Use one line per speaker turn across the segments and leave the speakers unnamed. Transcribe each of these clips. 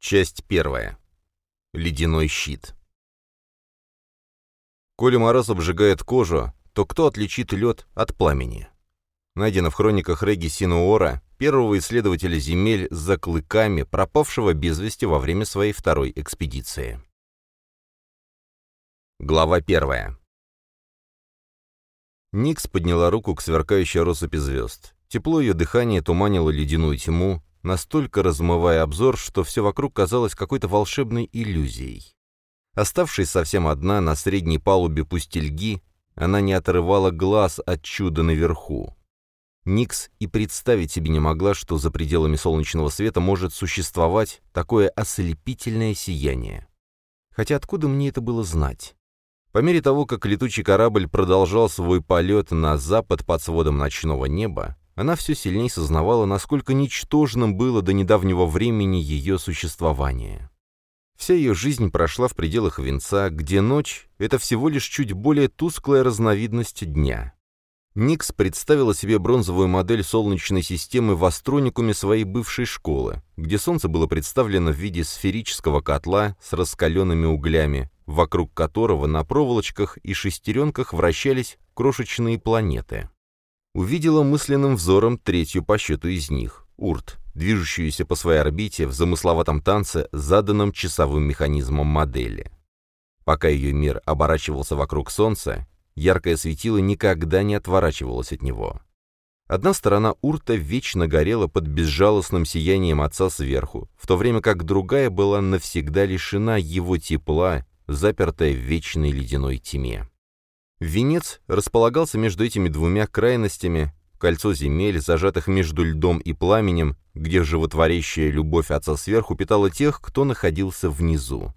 Часть первая. Ледяной щит. Коли мороз обжигает кожу, то кто отличит лед от пламени? Найдено в хрониках Реги Синуора, первого исследователя земель за клыками, пропавшего без вести во время своей второй экспедиции. Глава первая. Никс подняла руку к сверкающей россыпи звезд. Тепло ее дыхания туманило ледяную тьму, настолько размывая обзор, что все вокруг казалось какой-то волшебной иллюзией. Оставшись совсем одна на средней палубе пустельги, она не отрывала глаз от чуда наверху. Никс и представить себе не могла, что за пределами солнечного света может существовать такое ослепительное сияние. Хотя откуда мне это было знать? По мере того, как летучий корабль продолжал свой полет на запад под сводом ночного неба, она все сильнее сознавала, насколько ничтожным было до недавнего времени ее существование. Вся ее жизнь прошла в пределах венца, где ночь — это всего лишь чуть более тусклая разновидность дня. Никс представила себе бронзовую модель Солнечной системы в астроникуме своей бывшей школы, где Солнце было представлено в виде сферического котла с раскаленными углями, вокруг которого на проволочках и шестеренках вращались крошечные планеты увидела мысленным взором третью по счету из них — Урт, движущуюся по своей орбите в замысловатом танце, заданном часовым механизмом модели. Пока ее мир оборачивался вокруг Солнца, яркое светило никогда не отворачивалось от него. Одна сторона Урта вечно горела под безжалостным сиянием отца сверху, в то время как другая была навсегда лишена его тепла, запертая в вечной ледяной тьме. Венец располагался между этими двумя крайностями, кольцо земель, зажатых между льдом и пламенем, где животворящая любовь отца сверху питала тех, кто находился внизу.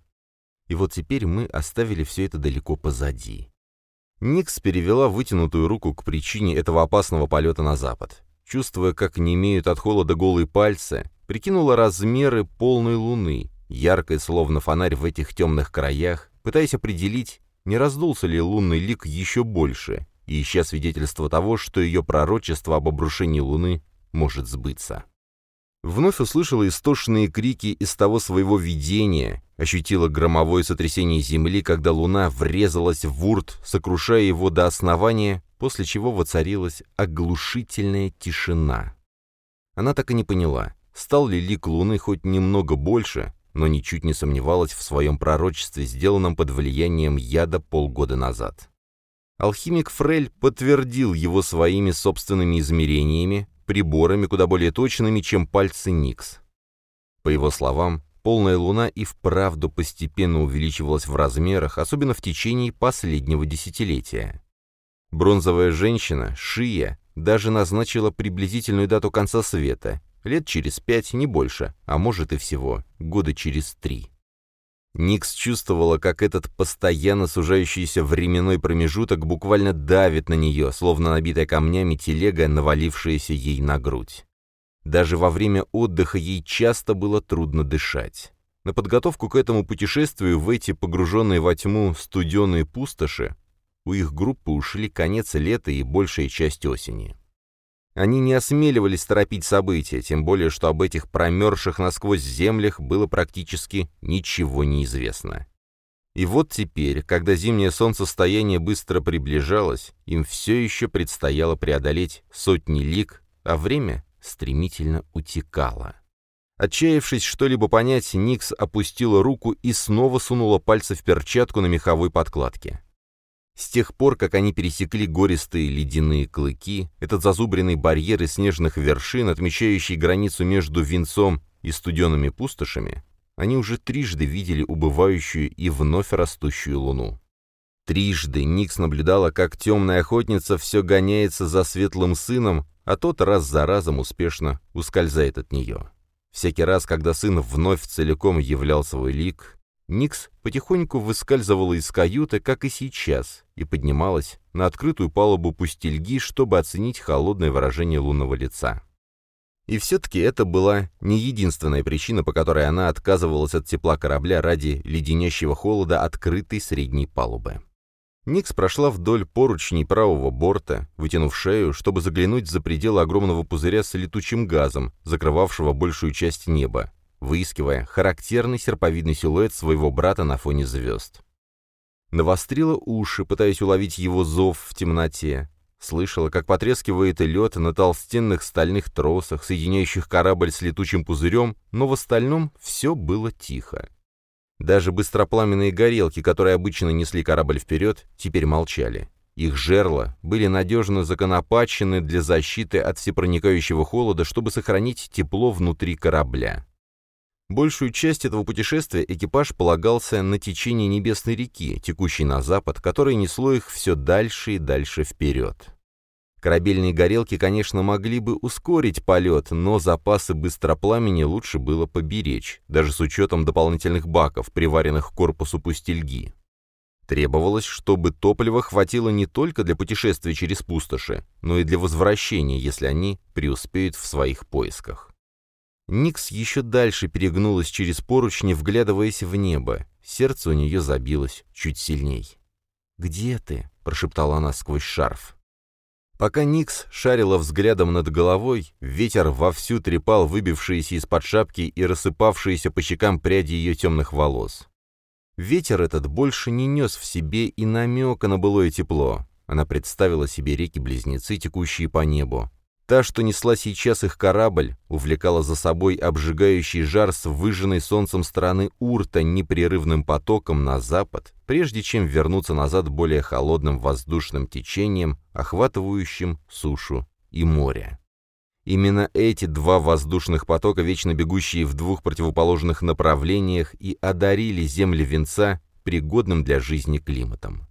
И вот теперь мы оставили все это далеко позади. Никс перевела вытянутую руку к причине этого опасного полета на запад. Чувствуя, как не имеют от холода голые пальцы, прикинула размеры полной луны, яркой словно фонарь в этих темных краях, пытаясь определить, не раздулся ли лунный лик еще больше, и ища свидетельство того, что ее пророчество об обрушении Луны может сбыться. Вновь услышала истошные крики из того своего видения, ощутила громовое сотрясение Земли, когда Луна врезалась в урт, сокрушая его до основания, после чего воцарилась оглушительная тишина. Она так и не поняла, стал ли лик Луны хоть немного больше, но ничуть не сомневалась в своем пророчестве, сделанном под влиянием яда полгода назад. Алхимик Фрель подтвердил его своими собственными измерениями, приборами куда более точными, чем пальцы Никс. По его словам, полная луна и вправду постепенно увеличивалась в размерах, особенно в течение последнего десятилетия. Бронзовая женщина, Шия, даже назначила приблизительную дату конца света Лет через пять, не больше, а может и всего, года через три. Никс чувствовала, как этот постоянно сужающийся временной промежуток буквально давит на нее, словно набитая камнями телега, навалившаяся ей на грудь. Даже во время отдыха ей часто было трудно дышать. На подготовку к этому путешествию в эти погруженные во тьму студеные пустоши у их группы ушли конец лета и большая часть осени. Они не осмеливались торопить события, тем более, что об этих промерзших насквозь землях было практически ничего не известно. И вот теперь, когда зимнее солнцестояние быстро приближалось, им все еще предстояло преодолеть сотни лиг, а время стремительно утекало. Отчаявшись что-либо понять, Никс опустила руку и снова сунула пальцы в перчатку на меховой подкладке. С тех пор, как они пересекли гористые ледяные клыки, этот зазубренный барьер из снежных вершин, отмечающий границу между венцом и студенными пустошами, они уже трижды видели убывающую и вновь растущую луну. Трижды Никс наблюдала, как темная охотница все гоняется за светлым сыном, а тот раз за разом успешно ускользает от нее. Всякий раз, когда сын вновь целиком являл свой лик, Никс потихоньку выскальзывала из каюты, как и сейчас, и поднималась на открытую палубу пустельги, чтобы оценить холодное выражение лунного лица. И все-таки это была не единственная причина, по которой она отказывалась от тепла корабля ради леденящего холода открытой средней палубы. Никс прошла вдоль поручней правого борта, вытянув шею, чтобы заглянуть за пределы огромного пузыря с летучим газом, закрывавшего большую часть неба, выискивая характерный серповидный силуэт своего брата на фоне звезд. Навострила уши, пытаясь уловить его зов в темноте. Слышала, как потрескивает лед на толстенных стальных тросах, соединяющих корабль с летучим пузырем, но в остальном все было тихо. Даже быстропламенные горелки, которые обычно несли корабль вперед, теперь молчали. Их жерла были надежно законопачены для защиты от всепроникающего холода, чтобы сохранить тепло внутри корабля. Большую часть этого путешествия экипаж полагался на течение Небесной реки, текущей на запад, которое несло их все дальше и дальше вперед. Корабельные горелки, конечно, могли бы ускорить полет, но запасы быстропламени лучше было поберечь, даже с учетом дополнительных баков, приваренных к корпусу пустельги. Требовалось, чтобы топлива хватило не только для путешествия через пустоши, но и для возвращения, если они преуспеют в своих поисках. Никс еще дальше перегнулась через поручни, вглядываясь в небо. Сердце у нее забилось чуть сильней. «Где ты?» — прошептала она сквозь шарф. Пока Никс шарила взглядом над головой, ветер вовсю трепал выбившиеся из-под шапки и рассыпавшиеся по щекам пряди ее темных волос. Ветер этот больше не нес в себе и намека на былое тепло. Она представила себе реки-близнецы, текущие по небу. Та, что несла сейчас их корабль, увлекала за собой обжигающий жар с выжженной солнцем стороны Урта непрерывным потоком на запад, прежде чем вернуться назад более холодным воздушным течением, охватывающим сушу и море. Именно эти два воздушных потока, вечно бегущие в двух противоположных направлениях, и одарили земли венца пригодным для жизни климатом.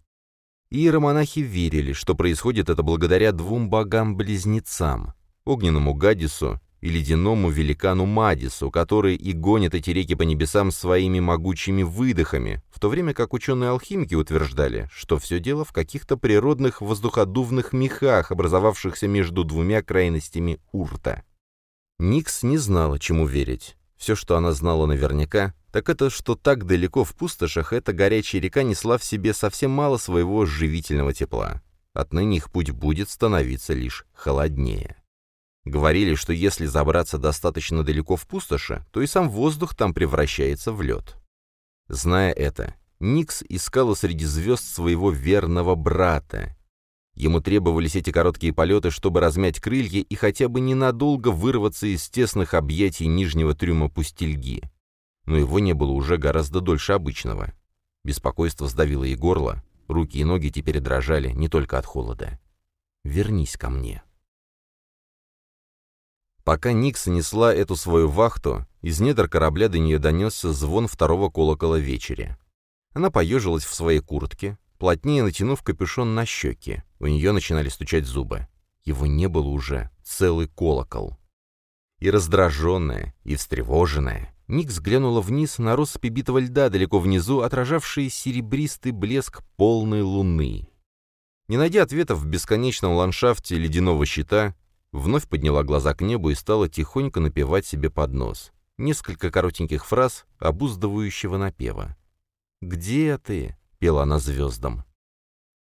Иеромонахи верили, что происходит это благодаря двум богам-близнецам — огненному Гадису и ледяному великану Мадису, которые и гонят эти реки по небесам своими могучими выдохами, в то время как ученые-алхимики утверждали, что все дело в каких-то природных воздуходувных мехах, образовавшихся между двумя крайностями урта. Никс не знала, чему верить. Все, что она знала наверняка, так это что так далеко в пустошах эта горячая река несла в себе совсем мало своего живительного тепла. Отныне их путь будет становиться лишь холоднее. Говорили, что если забраться достаточно далеко в пустоши, то и сам воздух там превращается в лед. Зная это, Никс искала среди звезд своего верного брата. Ему требовались эти короткие полеты, чтобы размять крылья и хотя бы ненадолго вырваться из тесных объятий нижнего трюма пустельги. Но его не было уже гораздо дольше обычного. Беспокойство сдавило и горло, руки и ноги теперь дрожали не только от холода. «Вернись ко мне». Пока Никс несла эту свою вахту, из недр корабля до нее донесся звон второго колокола вечери. Она поежилась в своей куртке, плотнее натянув капюшон на щеки. У нее начинали стучать зубы. Его не было уже, целый колокол. И раздраженная, и встревоженная, Никс глянула вниз на россыпи битого льда далеко внизу, отражавшие серебристый блеск полной луны. Не найдя ответов в бесконечном ландшафте ледяного щита, Вновь подняла глаза к небу и стала тихонько напевать себе под нос. Несколько коротеньких фраз обуздывающего напева. «Где ты?» — пела она звездам.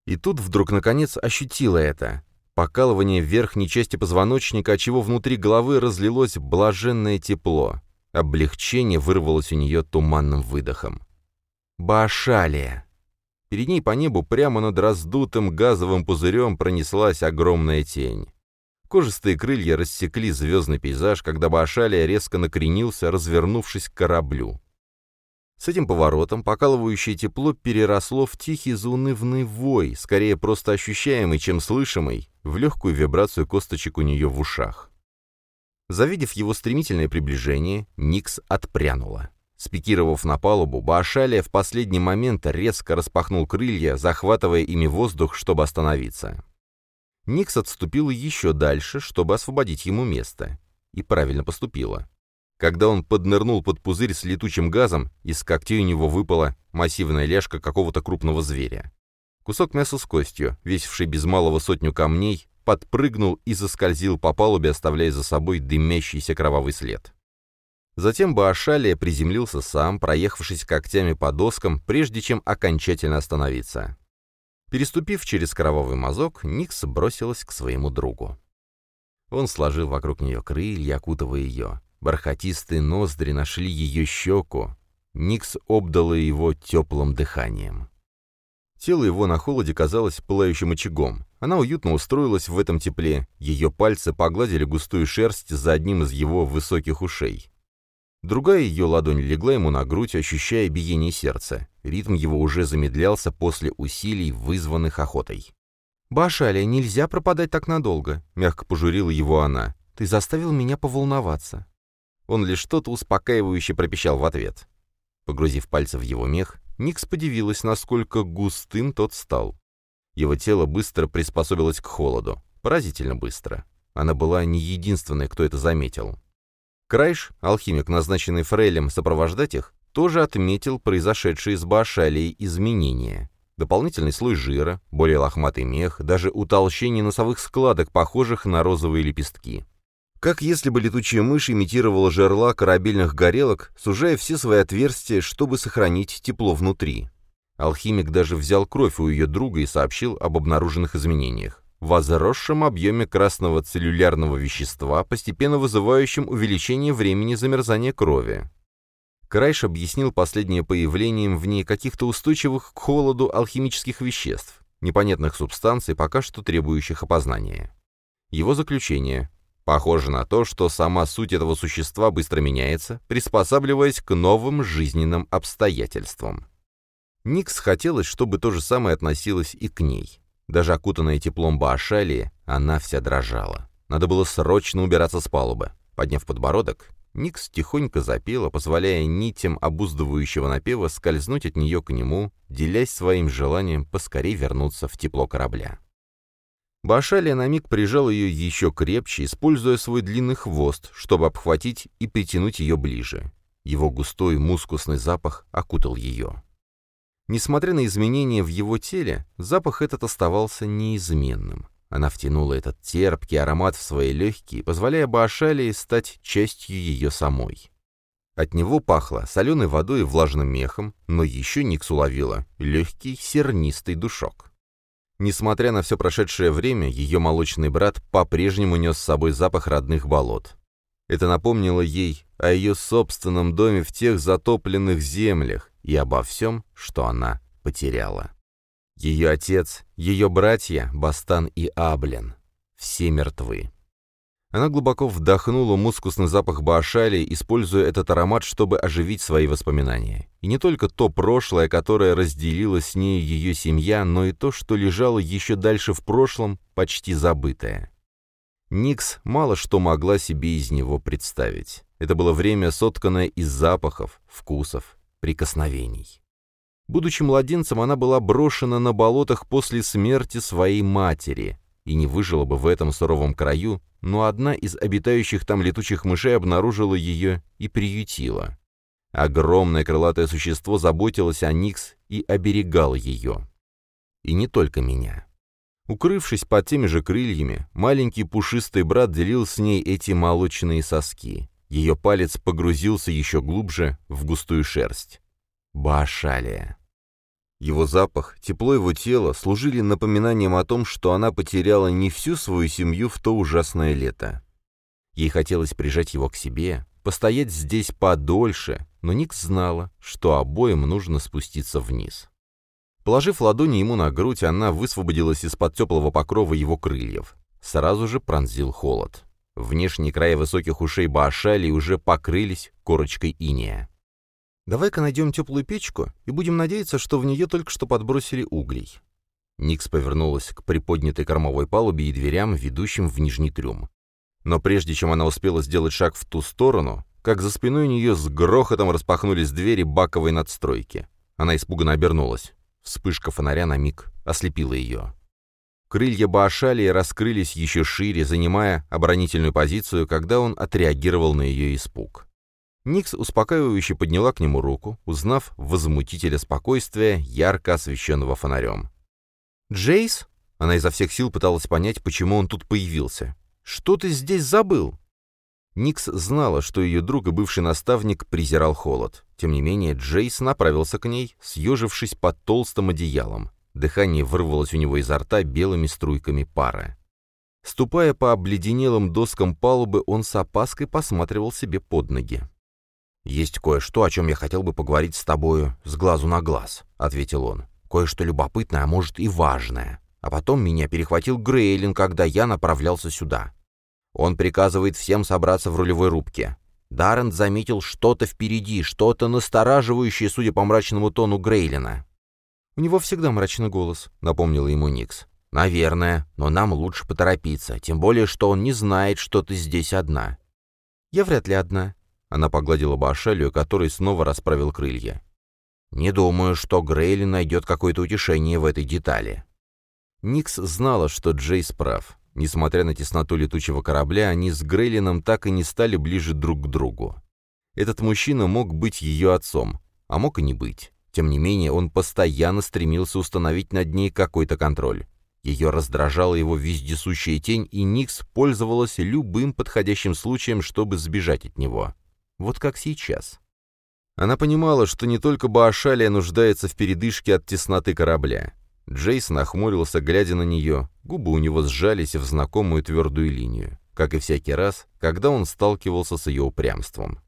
И тут вдруг, наконец, ощутила это. Покалывание верхней части позвоночника, отчего внутри головы разлилось блаженное тепло. Облегчение вырвалось у нее туманным выдохом. Баашалия! Перед ней по небу прямо над раздутым газовым пузырем пронеслась огромная тень. Кожистые крылья рассекли звездный пейзаж, когда Баашалия резко накренился, развернувшись к кораблю. С этим поворотом покалывающее тепло переросло в тихий заунывный вой, скорее просто ощущаемый, чем слышимый, в легкую вибрацию косточек у нее в ушах. Завидев его стремительное приближение, Никс отпрянула. Спикировав на палубу, Баашалия в последний момент резко распахнул крылья, захватывая ими воздух, чтобы остановиться. Никс отступила еще дальше, чтобы освободить ему место. И правильно поступила. Когда он поднырнул под пузырь с летучим газом, из когтей у него выпала массивная ляжка какого-то крупного зверя. Кусок мяса с костью, весивший без малого сотню камней, подпрыгнул и заскользил по палубе, оставляя за собой дымящийся кровавый след. Затем Баашалия приземлился сам, проехавшись когтями по доскам, прежде чем окончательно остановиться. Переступив через кровавый мазок, Никс бросилась к своему другу. Он сложил вокруг нее крылья, окутывая ее. Бархатистые ноздри нашли ее щеку. Никс обдала его теплым дыханием. Тело его на холоде казалось пылающим очагом. Она уютно устроилась в этом тепле, ее пальцы погладили густую шерсть за одним из его высоких ушей. Другая ее ладонь легла ему на грудь, ощущая биение сердца. Ритм его уже замедлялся после усилий, вызванных охотой. «Башаля, нельзя пропадать так надолго», — мягко пожурила его она. «Ты заставил меня поволноваться». Он лишь что-то успокаивающе пропищал в ответ. Погрузив пальцы в его мех, Никс подивилась, насколько густым тот стал. Его тело быстро приспособилось к холоду. Поразительно быстро. Она была не единственной, кто это заметил. Крайш, алхимик, назначенный Фрейлем сопровождать их, тоже отметил произошедшие с Баашалией изменения. Дополнительный слой жира, более лохматый мех, даже утолщение носовых складок, похожих на розовые лепестки. Как если бы летучая мышь имитировала жерла корабельных горелок, сужая все свои отверстия, чтобы сохранить тепло внутри. Алхимик даже взял кровь у ее друга и сообщил об обнаруженных изменениях возросшем объеме красного целлюлярного вещества, постепенно вызывающем увеличение времени замерзания крови. Крайш объяснил последнее появлением в ней каких-то устойчивых к холоду алхимических веществ, непонятных субстанций, пока что требующих опознания. Его заключение. Похоже на то, что сама суть этого существа быстро меняется, приспосабливаясь к новым жизненным обстоятельствам. Никс хотелось, чтобы то же самое относилось и к ней. Даже окутанная теплом Баашалии, она вся дрожала. Надо было срочно убираться с палубы. Подняв подбородок, Никс тихонько запела, позволяя нитям обуздывающего напева скользнуть от нее к нему, делясь своим желанием поскорей вернуться в тепло корабля. Башалия на миг прижал ее еще крепче, используя свой длинный хвост, чтобы обхватить и притянуть ее ближе. Его густой мускусный запах окутал ее. Несмотря на изменения в его теле, запах этот оставался неизменным. Она втянула этот терпкий аромат в свои легкие, позволяя Баашалии стать частью ее самой. От него пахло соленой водой и влажным мехом, но еще Никс уловила легкий сернистый душок. Несмотря на все прошедшее время, ее молочный брат по-прежнему нес с собой запах родных болот. Это напомнило ей о ее собственном доме в тех затопленных землях, и обо всем, что она потеряла. Ее отец, ее братья, Бастан и Аблен, все мертвы. Она глубоко вдохнула мускусный запах Баашали, используя этот аромат, чтобы оживить свои воспоминания. И не только то прошлое, которое разделила с ней ее семья, но и то, что лежало еще дальше в прошлом, почти забытое. Никс мало что могла себе из него представить. Это было время, сотканное из запахов, вкусов, прикосновений. Будучи младенцем, она была брошена на болотах после смерти своей матери и не выжила бы в этом суровом краю, но одна из обитающих там летучих мышей обнаружила ее и приютила. Огромное крылатое существо заботилось о Никс и оберегало ее. И не только меня. Укрывшись под теми же крыльями, маленький пушистый брат делил с ней эти молочные соски. Ее палец погрузился еще глубже в густую шерсть. Баашалия. Его запах, тепло его тела служили напоминанием о том, что она потеряла не всю свою семью в то ужасное лето. Ей хотелось прижать его к себе, постоять здесь подольше, но Ник знала, что обоим нужно спуститься вниз. Положив ладони ему на грудь, она высвободилась из-под теплого покрова его крыльев. Сразу же пронзил холод. Внешние края высоких ушей Баашали уже покрылись корочкой иния. «Давай-ка найдем теплую печку и будем надеяться, что в нее только что подбросили углей». Никс повернулась к приподнятой кормовой палубе и дверям, ведущим в нижний трюм. Но прежде чем она успела сделать шаг в ту сторону, как за спиной у нее с грохотом распахнулись двери баковой надстройки. Она испуганно обернулась. Вспышка фонаря на миг ослепила ее. Крылья Баашалии раскрылись еще шире, занимая оборонительную позицию, когда он отреагировал на ее испуг. Никс успокаивающе подняла к нему руку, узнав возмутителя спокойствия, ярко освещенного фонарем. «Джейс?» Она изо всех сил пыталась понять, почему он тут появился. «Что ты здесь забыл?» Никс знала, что ее друг и бывший наставник презирал холод. Тем не менее, Джейс направился к ней, съежившись под толстым одеялом. Дыхание вырвалось у него изо рта белыми струйками пара. Ступая по обледенелым доскам палубы, он с опаской посматривал себе под ноги. «Есть кое-что, о чем я хотел бы поговорить с тобою с глазу на глаз», — ответил он. «Кое-что любопытное, а может и важное. А потом меня перехватил Грейлин, когда я направлялся сюда. Он приказывает всем собраться в рулевой рубке. Даррент заметил что-то впереди, что-то настораживающее, судя по мрачному тону Грейлина. «У него всегда мрачный голос», — напомнила ему Никс. «Наверное, но нам лучше поторопиться, тем более, что он не знает, что ты здесь одна». «Я вряд ли одна», — она погладила Башалию, который снова расправил крылья. «Не думаю, что Грейли найдет какое-то утешение в этой детали». Никс знала, что Джейс прав. Несмотря на тесноту летучего корабля, они с Грейлином так и не стали ближе друг к другу. Этот мужчина мог быть ее отцом, а мог и не быть. Тем не менее, он постоянно стремился установить над ней какой-то контроль. Ее раздражала его вездесущая тень, и Никс пользовалась любым подходящим случаем, чтобы сбежать от него. Вот как сейчас. Она понимала, что не только Баашалия нуждается в передышке от тесноты корабля. Джейс нахмурился, глядя на нее, губы у него сжались в знакомую твердую линию, как и всякий раз, когда он сталкивался с ее упрямством.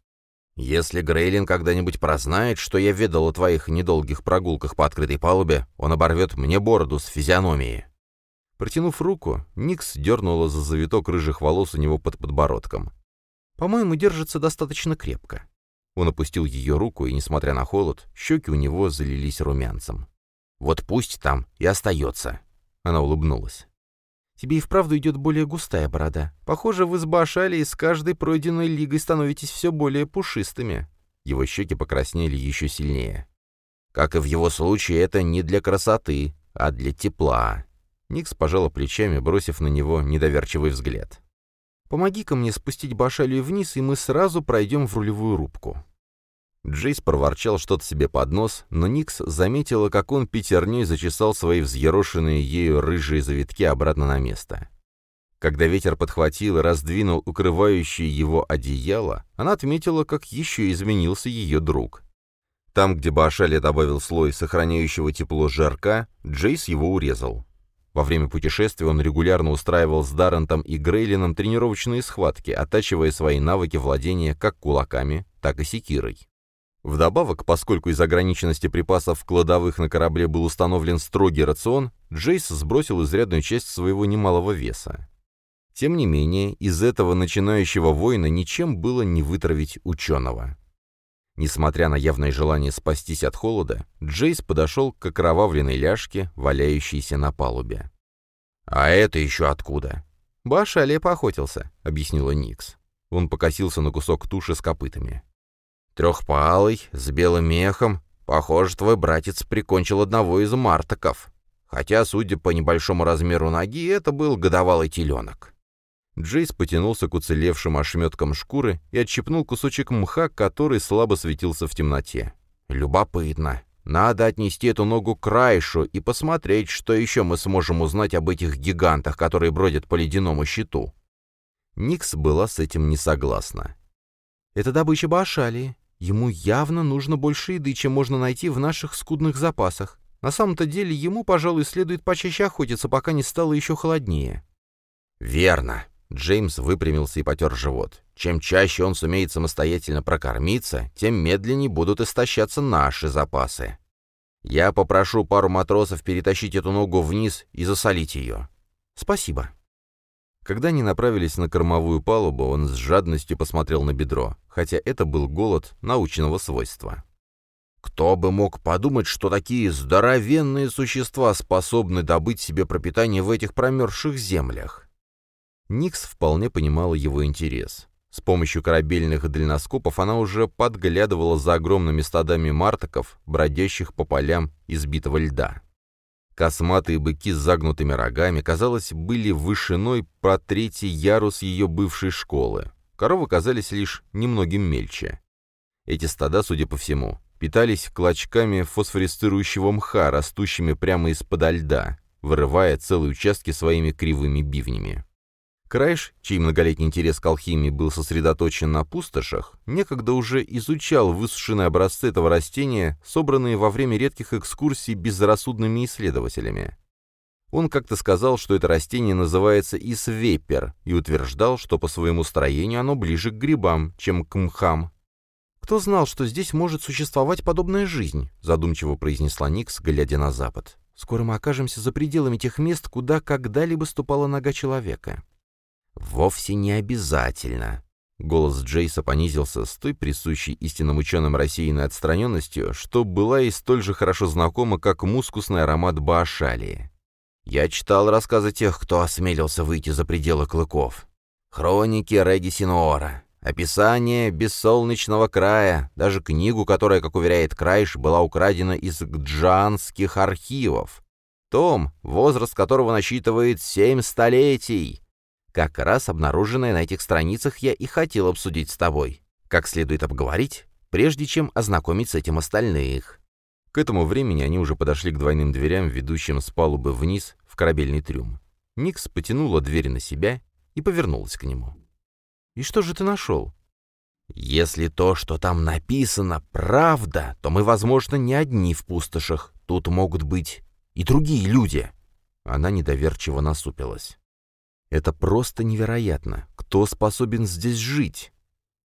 «Если Грейлин когда-нибудь прознает, что я ведал о твоих недолгих прогулках по открытой палубе, он оборвет мне бороду с физиономией». Протянув руку, Никс дернула за завиток рыжих волос у него под подбородком. «По-моему, держится достаточно крепко». Он опустил ее руку, и, несмотря на холод, щеки у него залились румянцем. «Вот пусть там и остается». Она улыбнулась. Тебе и вправду идет более густая борода. Похоже, вы с Башали и с каждой пройденной лигой становитесь все более пушистыми». Его щеки покраснели еще сильнее. «Как и в его случае, это не для красоты, а для тепла». Никс пожала плечами, бросив на него недоверчивый взгляд. «Помоги-ка мне спустить Башалию вниз, и мы сразу пройдем в рулевую рубку». Джейс проворчал что-то себе под нос, но Никс заметила, как он пятерней зачесал свои взъерошенные ею рыжие завитки обратно на место. Когда ветер подхватил и раздвинул укрывающее его одеяло, она отметила, как еще изменился ее друг. Там, где Баашали добавил слой сохраняющего тепло жарка, Джейс его урезал. Во время путешествия он регулярно устраивал с Даррентом и Грейлином тренировочные схватки, оттачивая свои навыки владения как кулаками, так и секирой. Вдобавок, поскольку из ограниченности припасов в кладовых на корабле был установлен строгий рацион, Джейс сбросил изрядную часть своего немалого веса. Тем не менее, из этого начинающего воина ничем было не вытравить ученого. Несмотря на явное желание спастись от холода, Джейс подошел к окровавленной ляжке, валяющейся на палубе. «А это еще откуда?» «Баш Алле поохотился», — объяснила Никс. Он покосился на кусок туши с копытами. Трехпалый, с белым мехом. Похоже, твой братец прикончил одного из мартаков. Хотя, судя по небольшому размеру ноги, это был годовалый теленок. Джейс потянулся к уцелевшим ошметкам шкуры и отщипнул кусочек мха, который слабо светился в темноте. «Любопытно. Надо отнести эту ногу к Крайшу и посмотреть, что еще мы сможем узнать об этих гигантах, которые бродят по ледяному щиту». Никс была с этим не согласна. «Это добыча Баашалии. Ему явно нужно больше еды, чем можно найти в наших скудных запасах. На самом-то деле ему, пожалуй, следует почаще охотиться, пока не стало еще холоднее». «Верно». Джеймс выпрямился и потер живот. «Чем чаще он сумеет самостоятельно прокормиться, тем медленнее будут истощаться наши запасы. Я попрошу пару матросов перетащить эту ногу вниз и засолить ее». «Спасибо». Когда они направились на кормовую палубу, он с жадностью посмотрел на бедро, хотя это был голод научного свойства. Кто бы мог подумать, что такие здоровенные существа способны добыть себе пропитание в этих промерзших землях? Никс вполне понимала его интерес. С помощью корабельных дальноскопов она уже подглядывала за огромными стадами мартаков, бродящих по полям избитого льда. Косматые быки с загнутыми рогами, казалось, были вышиной по третий ярус ее бывшей школы. Коровы казались лишь немногим мельче. Эти стада, судя по всему, питались клочками фосфорисцирующего мха, растущими прямо из-под льда, вырывая целые участки своими кривыми бивнями. Крайш, чей многолетний интерес к алхимии был сосредоточен на пустошах, некогда уже изучал высушенные образцы этого растения, собранные во время редких экскурсий безрассудными исследователями. Он как-то сказал, что это растение называется исвепер, и утверждал, что по своему строению оно ближе к грибам, чем к мхам. «Кто знал, что здесь может существовать подобная жизнь?» задумчиво произнесла Никс, глядя на запад. «Скоро мы окажемся за пределами тех мест, куда когда-либо ступала нога человека». «Вовсе не обязательно», Голос Джейса понизился с той присущей истинным ученым рассеянной отстраненностью, что была и столь же хорошо знакома, как мускусный аромат Баашалии. Я читал рассказы тех, кто осмелился выйти за пределы клыков. Хроники Реги Синуора, описание бессолнечного края, даже книгу, которая, как уверяет Крайш, была украдена из гджанских архивов. Том, возраст которого насчитывает семь столетий. Как раз обнаруженное на этих страницах я и хотел обсудить с тобой. Как следует обговорить, прежде чем ознакомить с этим остальных. К этому времени они уже подошли к двойным дверям, ведущим с палубы вниз в корабельный трюм. Никс потянула дверь на себя и повернулась к нему. «И что же ты нашел?» «Если то, что там написано, правда, то мы, возможно, не одни в пустошах. Тут могут быть и другие люди». Она недоверчиво насупилась. «Это просто невероятно. Кто способен здесь жить?»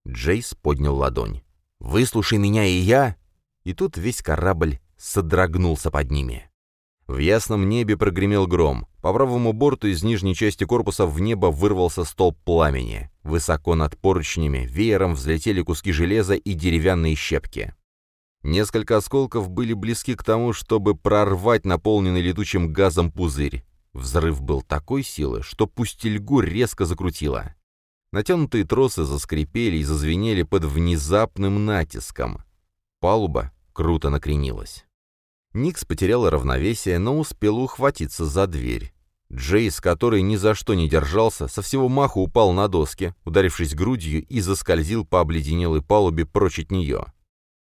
Джейс поднял ладонь. «Выслушай меня и я, и тут весь корабль содрогнулся под ними. В ясном небе прогремел гром. По правому борту из нижней части корпуса в небо вырвался столб пламени. Высоко над поручнями веером взлетели куски железа и деревянные щепки. Несколько осколков были близки к тому, чтобы прорвать наполненный летучим газом пузырь. Взрыв был такой силы, что пустельгу резко закрутило. Натянутые тросы заскрипели и зазвенели под внезапным натиском. Палуба круто накренилась. Никс потеряла равновесие, но успела ухватиться за дверь. Джейс, который ни за что не держался, со всего маху упал на доски, ударившись грудью и заскользил по обледенелой палубе прочь от нее.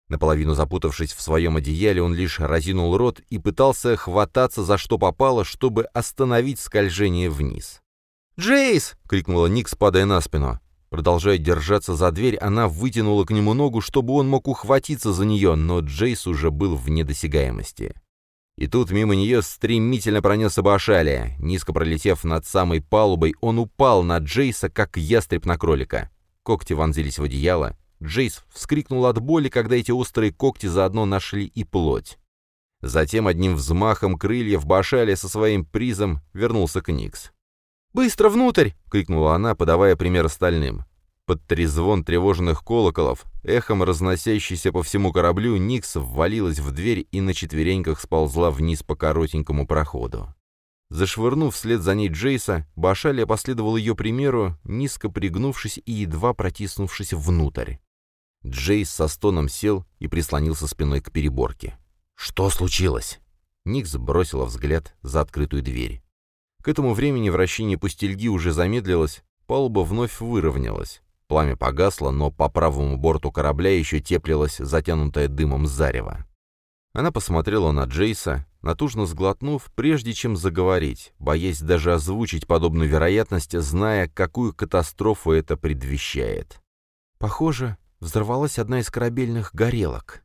Наполовину запутавшись в своем одеяле, он лишь разинул рот и пытался хвататься за что попало, чтобы остановить скольжение вниз. «Джейс!» — крикнула Никс, падая на спину. Продолжая держаться за дверь, она вытянула к нему ногу, чтобы он мог ухватиться за нее, но Джейс уже был в недосягаемости. И тут мимо нее стремительно пронесся Башалия. Низко пролетев над самой палубой, он упал на Джейса, как ястреб на кролика. Когти вонзились в одеяло. Джейс вскрикнул от боли, когда эти острые когти заодно нашли и плоть. Затем одним взмахом крыльев Башалия со своим призом вернулся к Никс. «Быстро внутрь!» — крикнула она, подавая пример остальным. Под трезвон тревожных колоколов, эхом разносящийся по всему кораблю, Никс ввалилась в дверь и на четвереньках сползла вниз по коротенькому проходу. Зашвырнув вслед за ней Джейса, Башалия последовал ее примеру, низко пригнувшись и едва протиснувшись внутрь. Джейс со стоном сел и прислонился спиной к переборке. «Что случилось?» Никс бросила взгляд за открытую дверь. К этому времени вращение пустельги уже замедлилось, палуба вновь выровнялась. Пламя погасло, но по правому борту корабля еще теплилось затянутое дымом зарево. Она посмотрела на Джейса, натужно сглотнув, прежде чем заговорить, боясь даже озвучить подобную вероятность, зная, какую катастрофу это предвещает. «Похоже, взорвалась одна из корабельных горелок»,